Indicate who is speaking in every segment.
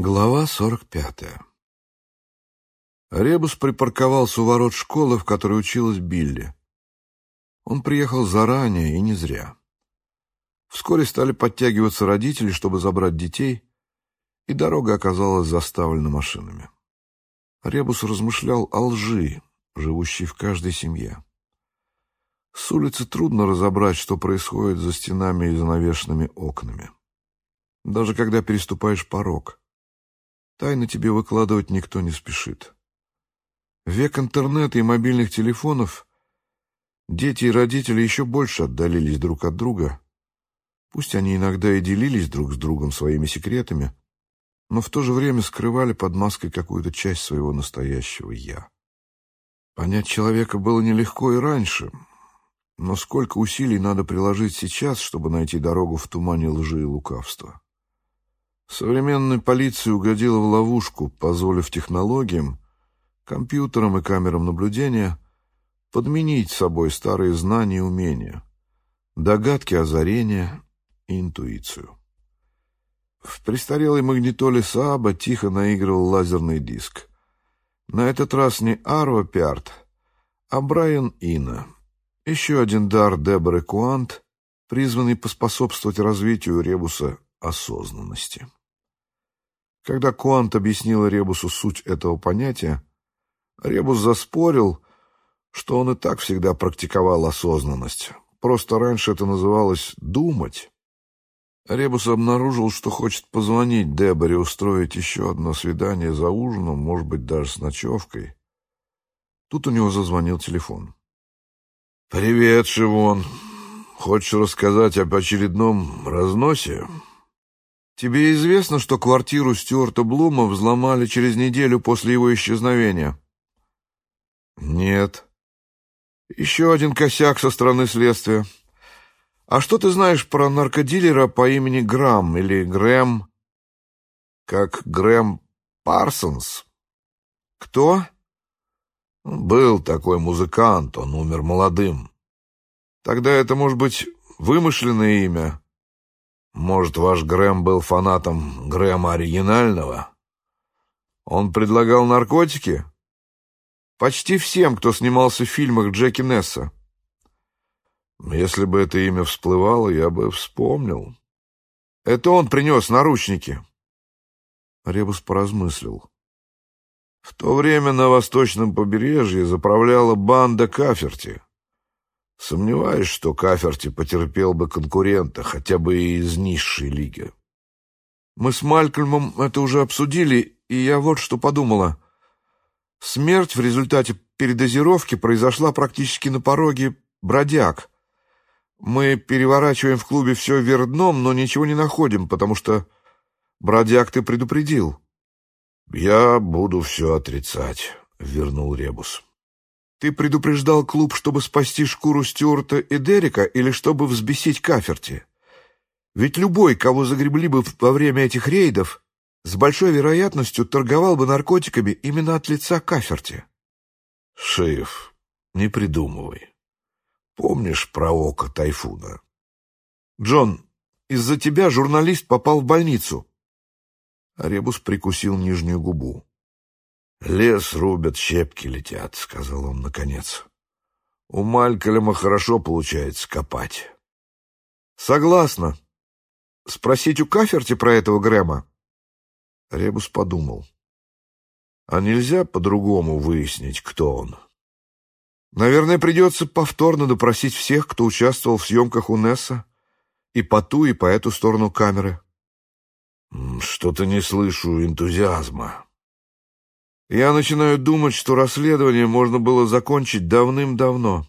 Speaker 1: Глава сорок пятая Ребус припарковался у ворот школы, в которой училась Билли. Он приехал заранее и не зря. Вскоре стали подтягиваться родители, чтобы забрать детей, и дорога оказалась заставлена машинами. Ребус размышлял о лжи, живущей в каждой семье. С улицы трудно разобрать, что происходит за стенами и занавешенными окнами. Даже когда переступаешь порог. Тайны тебе выкладывать никто не спешит. Век интернета и мобильных телефонов дети и родители еще больше отдалились друг от друга. Пусть они иногда и делились друг с другом своими секретами, но в то же время скрывали под маской какую-то часть своего настоящего «я». Понять человека было нелегко и раньше, но сколько усилий надо приложить сейчас, чтобы найти дорогу в тумане лжи и лукавства. Современная полиция угодила в ловушку, позволив технологиям, компьютерам и камерам наблюдения подменить собой старые знания и умения, догадки, озарения и интуицию. В престарелой магнитоле Сааба тихо наигрывал лазерный диск. На этот раз не Арва Пиарт, а Брайан Ина. Еще один дар Деборы Куант, призванный поспособствовать развитию ребуса осознанности. Когда Куант объяснил Ребусу суть этого понятия, Ребус заспорил, что он и так всегда практиковал осознанность. Просто раньше это называлось «думать». Ребус обнаружил, что хочет позвонить Деборе, устроить еще одно свидание за ужином, может быть, даже с ночевкой. Тут у него зазвонил телефон. «Привет, Шивон. Хочешь рассказать об очередном разносе?» Тебе известно, что квартиру Стюарта Блума взломали через неделю после его исчезновения? Нет. Еще один косяк со стороны следствия. А что ты знаешь про наркодилера по имени Грамм или Грэм? Как Грэм Парсонс? Кто? Был такой музыкант, он умер молодым. Тогда это, может быть, вымышленное имя? Может, ваш Грэм был фанатом Грэма оригинального? Он предлагал наркотики? Почти всем, кто снимался в фильмах Джеки Несса. Если бы это имя всплывало, я бы вспомнил. Это он принес наручники. Ребус поразмыслил. В то время на восточном побережье заправляла банда Каферти. Сомневаюсь, что Каферти потерпел бы конкурента, хотя бы и из низшей лиги. Мы с Малькольмом это уже обсудили, и я вот что подумала. Смерть в результате передозировки произошла практически на пороге бродяг. Мы переворачиваем в клубе все вверх дном, но ничего не находим, потому что бродяг ты предупредил. — Я буду все отрицать, — вернул Ребус. Ты предупреждал клуб, чтобы спасти шкуру Стюарта и Дерека или чтобы взбесить Каферти? Ведь любой, кого загребли бы во время этих рейдов, с большой вероятностью торговал бы наркотиками именно от лица Каферти. Шиф, не придумывай. Помнишь про око тайфуна? Джон, из-за тебя журналист попал в больницу. Ребус прикусил нижнюю губу. «Лес рубят, щепки летят», — сказал он наконец. «У Малькольма хорошо получается копать». «Согласна. Спросить у Каферти про этого Грэма?» Ребус подумал. «А нельзя по-другому выяснить, кто он?» «Наверное, придется повторно допросить всех, кто участвовал в съемках у Несса, и по ту, и по эту сторону камеры». «Что-то не слышу энтузиазма», я начинаю думать, что расследование можно было закончить давным-давно.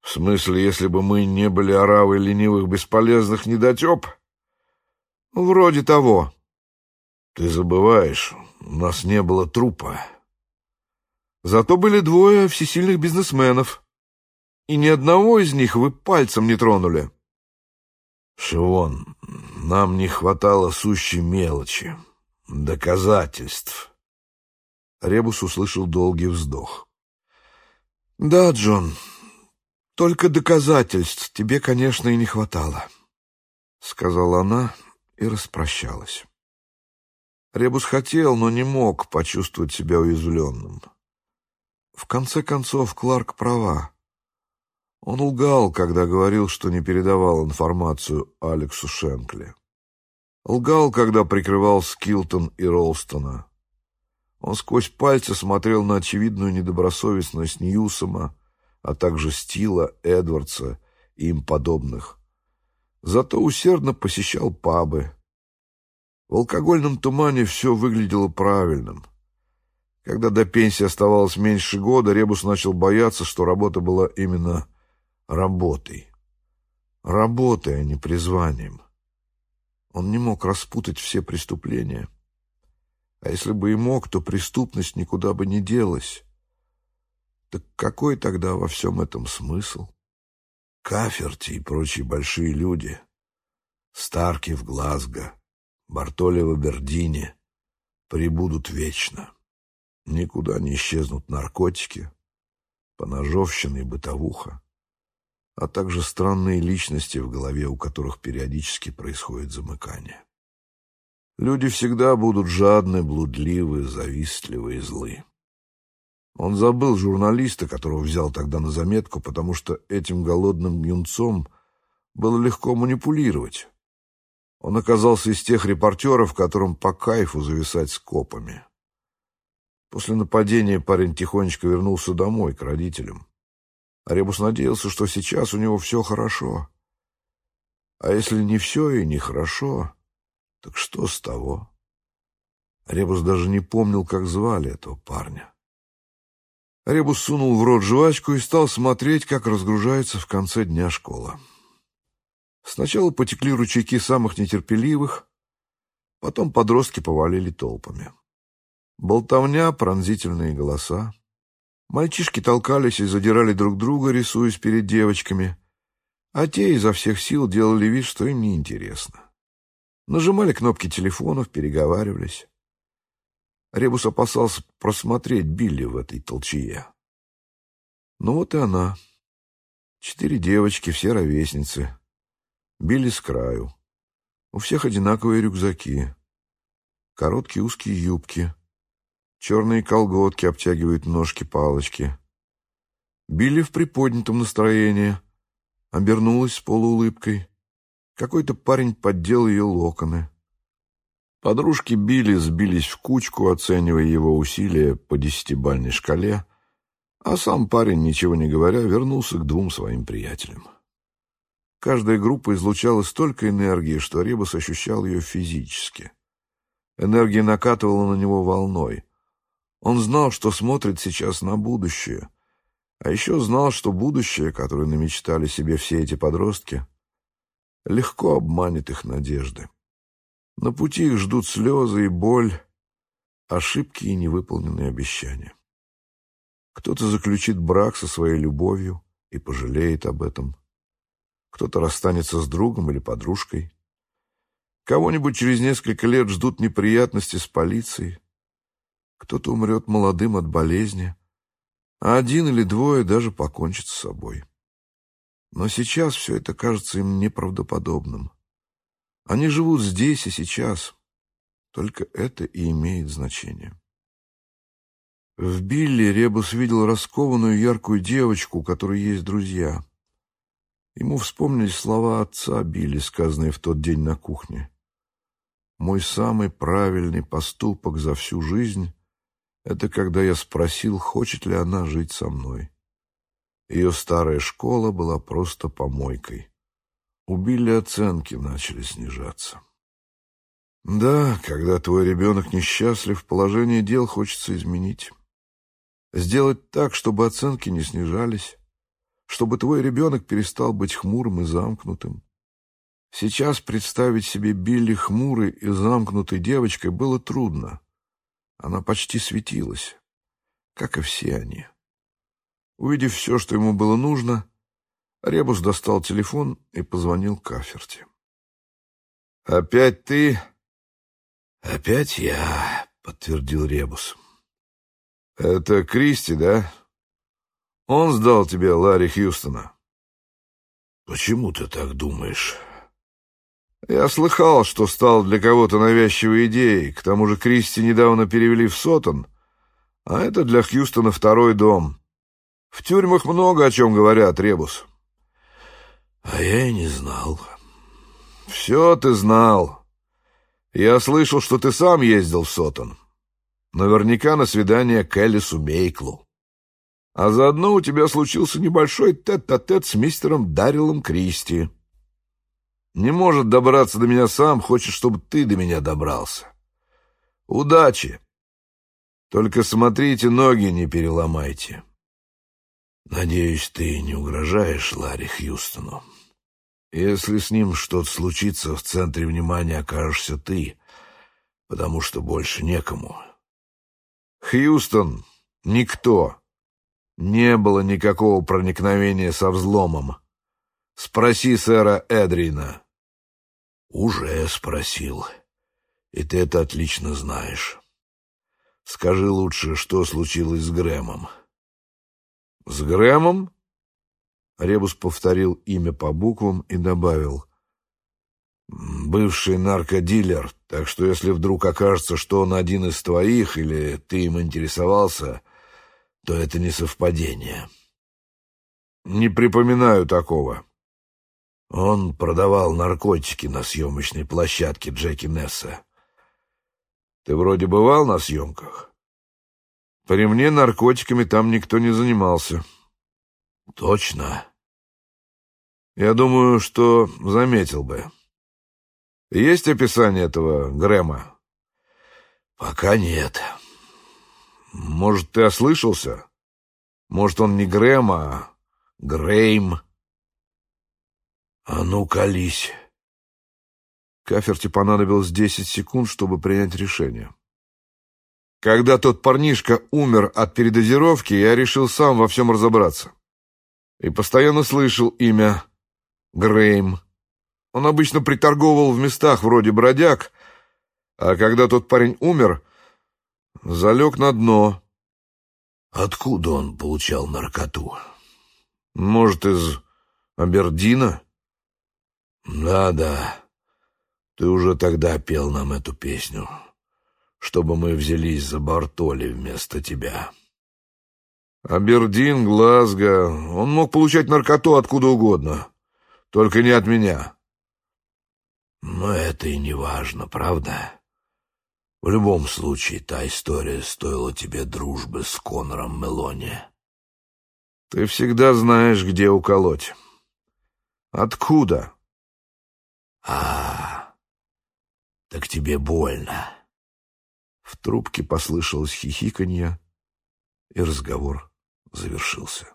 Speaker 1: В смысле, если бы мы не были оравой ленивых бесполезных недотеп? Вроде того. Ты забываешь, у нас не было трупа. Зато были двое всесильных бизнесменов. И ни одного из них вы пальцем не тронули. Шивон, нам не хватало сущей мелочи, доказательств. Ребус услышал долгий вздох. «Да, Джон, только доказательств тебе, конечно, и не хватало», — сказала она и распрощалась. Ребус хотел, но не мог почувствовать себя уязвленным. В конце концов, Кларк права. Он лгал, когда говорил, что не передавал информацию Алексу Шенкли. Лгал, когда прикрывал Скилтон и Ролстона. Он сквозь пальцы смотрел на очевидную недобросовестность Ньюсома, а также Стила, Эдвардса и им подобных. Зато усердно посещал пабы. В алкогольном тумане все выглядело правильным. Когда до пенсии оставалось меньше года, Ребус начал бояться, что работа была именно работой. Работой, а не призванием. Он не мог распутать все преступления. А если бы и мог, то преступность никуда бы не делась. Так какой тогда во всем этом смысл? Каферти и прочие большие люди, Старки в Глазго, Бартоли в Абердине, прибудут вечно. Никуда не исчезнут наркотики, поножовщина и бытовуха а также странные личности в голове, у которых периодически происходит замыкание. Люди всегда будут жадны, блудливы, завистливы и злы. Он забыл журналиста, которого взял тогда на заметку, потому что этим голодным юнцом было легко манипулировать. Он оказался из тех репортеров, которым по кайфу зависать с копами. После нападения парень тихонечко вернулся домой, к родителям. Ребус надеялся, что сейчас у него все хорошо. А если не все и не хорошо, так что с того? Ребус даже не помнил, как звали этого парня. Ребус сунул в рот жвачку и стал смотреть, как разгружается в конце дня школа. Сначала потекли ручейки самых нетерпеливых, потом подростки повалили толпами. Болтовня, пронзительные голоса. Мальчишки толкались и задирали друг друга, рисуясь перед девочками, а те изо всех сил делали вид, что им неинтересно. Нажимали кнопки телефонов, переговаривались. Ребус опасался просмотреть Билли в этой толчье. Ну вот и она. Четыре девочки, все ровесницы. Билли с краю. У всех одинаковые рюкзаки. Короткие узкие юбки. Черные колготки обтягивают ножки-палочки. Билли в приподнятом настроении. Обернулась с полуулыбкой. Какой-то парень поддел ее локоны. Подружки Билли сбились в кучку, оценивая его усилия по десятибальной шкале, а сам парень, ничего не говоря, вернулся к двум своим приятелям. Каждая группа излучала столько энергии, что Ребус ощущал ее физически. Энергия накатывала на него волной — он знал, что смотрит сейчас на будущее, а еще знал, что будущее, которое намечтали себе все эти подростки, легко обманет их надежды. На пути их ждут слезы и боль, ошибки и невыполненные обещания. Кто-то заключит брак со своей любовью и пожалеет об этом. Кто-то расстанется с другом или подружкой. Кого-нибудь через несколько лет ждут неприятности с полицией. Кто-то умрет молодым от болезни, а один или двое даже покончат с собой. Но сейчас все это кажется им неправдоподобным. Они живут здесь и сейчас, только это и имеет значение. В Билли Ребус видел раскованную яркую девочку, у которой есть друзья. Ему вспомнились слова отца Билли, сказанные в тот день на кухне. «Мой самый правильный поступок за всю жизнь это когда я спросил, хочет ли она жить со мной. Ее старая школа была просто помойкой. Убили оценки начали снижаться. Да, когда твой ребенок несчастлив, положение дел хочется изменить. Сделать так, чтобы оценки не снижались, чтобы твой ребенок перестал быть хмурым и замкнутым. Сейчас представить себе Билли хмурой и замкнутой девочкой было трудно. Она почти светилась, как и все они. Увидев все, что ему было нужно, Ребус достал телефон и позвонил Каферти. «Опять ты?» «Опять я», — подтвердил Ребус. «Это Кристи, да? Он сдал тебе Ларри Хьюстона?» «Почему ты так думаешь?» Я слыхал, что стал для кого-то навязчивой идеей. К тому же Кристи недавно перевели в Сотон, а это для Хьюстона второй дом. В тюрьмах много о чем говорят, Ребус.
Speaker 2: А я и не знал.
Speaker 1: Все ты знал. Я слышал, что ты сам ездил в Сотон. Наверняка на свидание к Элису Мейклу. А заодно у тебя случился небольшой тет-а-тет -тет с мистером Дарилом Кристи. Не может добраться до меня сам, хочет, чтобы ты до меня добрался. Удачи! Только смотрите, ноги не переломайте.
Speaker 2: Надеюсь, ты не угрожаешь Ларри Хьюстону.
Speaker 1: Если с ним что-то случится, в центре внимания окажешься ты, потому что больше некому. Хьюстон — никто. Не было никакого проникновения со взломом. Спроси сэра Эдрина.
Speaker 2: Уже спросил. И ты это отлично знаешь. Скажи лучше, что случилось с Грэмом.
Speaker 1: С Грэмом? Ребус повторил имя по буквам и добавил. «Бывший наркодилер, так что если вдруг окажется, что он один из твоих или ты им интересовался, то это не совпадение». «Не припоминаю такого».
Speaker 2: Он продавал наркотики на съемочной площадке Джеки Несса.
Speaker 1: «Ты вроде бывал на съемках?» «При мне наркотиками там никто не занимался».
Speaker 2: «Точно?»
Speaker 1: Я думаю, что заметил бы. Есть описание этого Грэма?
Speaker 2: Пока нет.
Speaker 1: Может, ты ослышался? Может, он не Грэм, а Грейм?
Speaker 2: А ну, колись.
Speaker 1: Каферти понадобилось десять секунд, чтобы принять решение. Когда тот парнишка умер от передозировки, я решил сам во всем разобраться. И постоянно слышал имя Грейм. Он обычно приторговывал в местах вроде бродяг, а когда тот парень умер, залег на дно.
Speaker 2: Откуда он получал наркоту?
Speaker 1: Может, из Абердина?
Speaker 2: Да-да, ты уже тогда пел нам эту песню, чтобы мы взялись за Бартоли вместо тебя.
Speaker 1: Абердин, Глазго, он мог получать наркоту откуда угодно. Только не от меня.
Speaker 2: Но это и не важно, правда? В любом случае, та история стоила тебе дружбы с Конором Мелони.
Speaker 1: Ты всегда знаешь, где уколоть. Откуда?
Speaker 2: А, так тебе больно.
Speaker 1: В трубке послышалось хихиканье, и разговор завершился.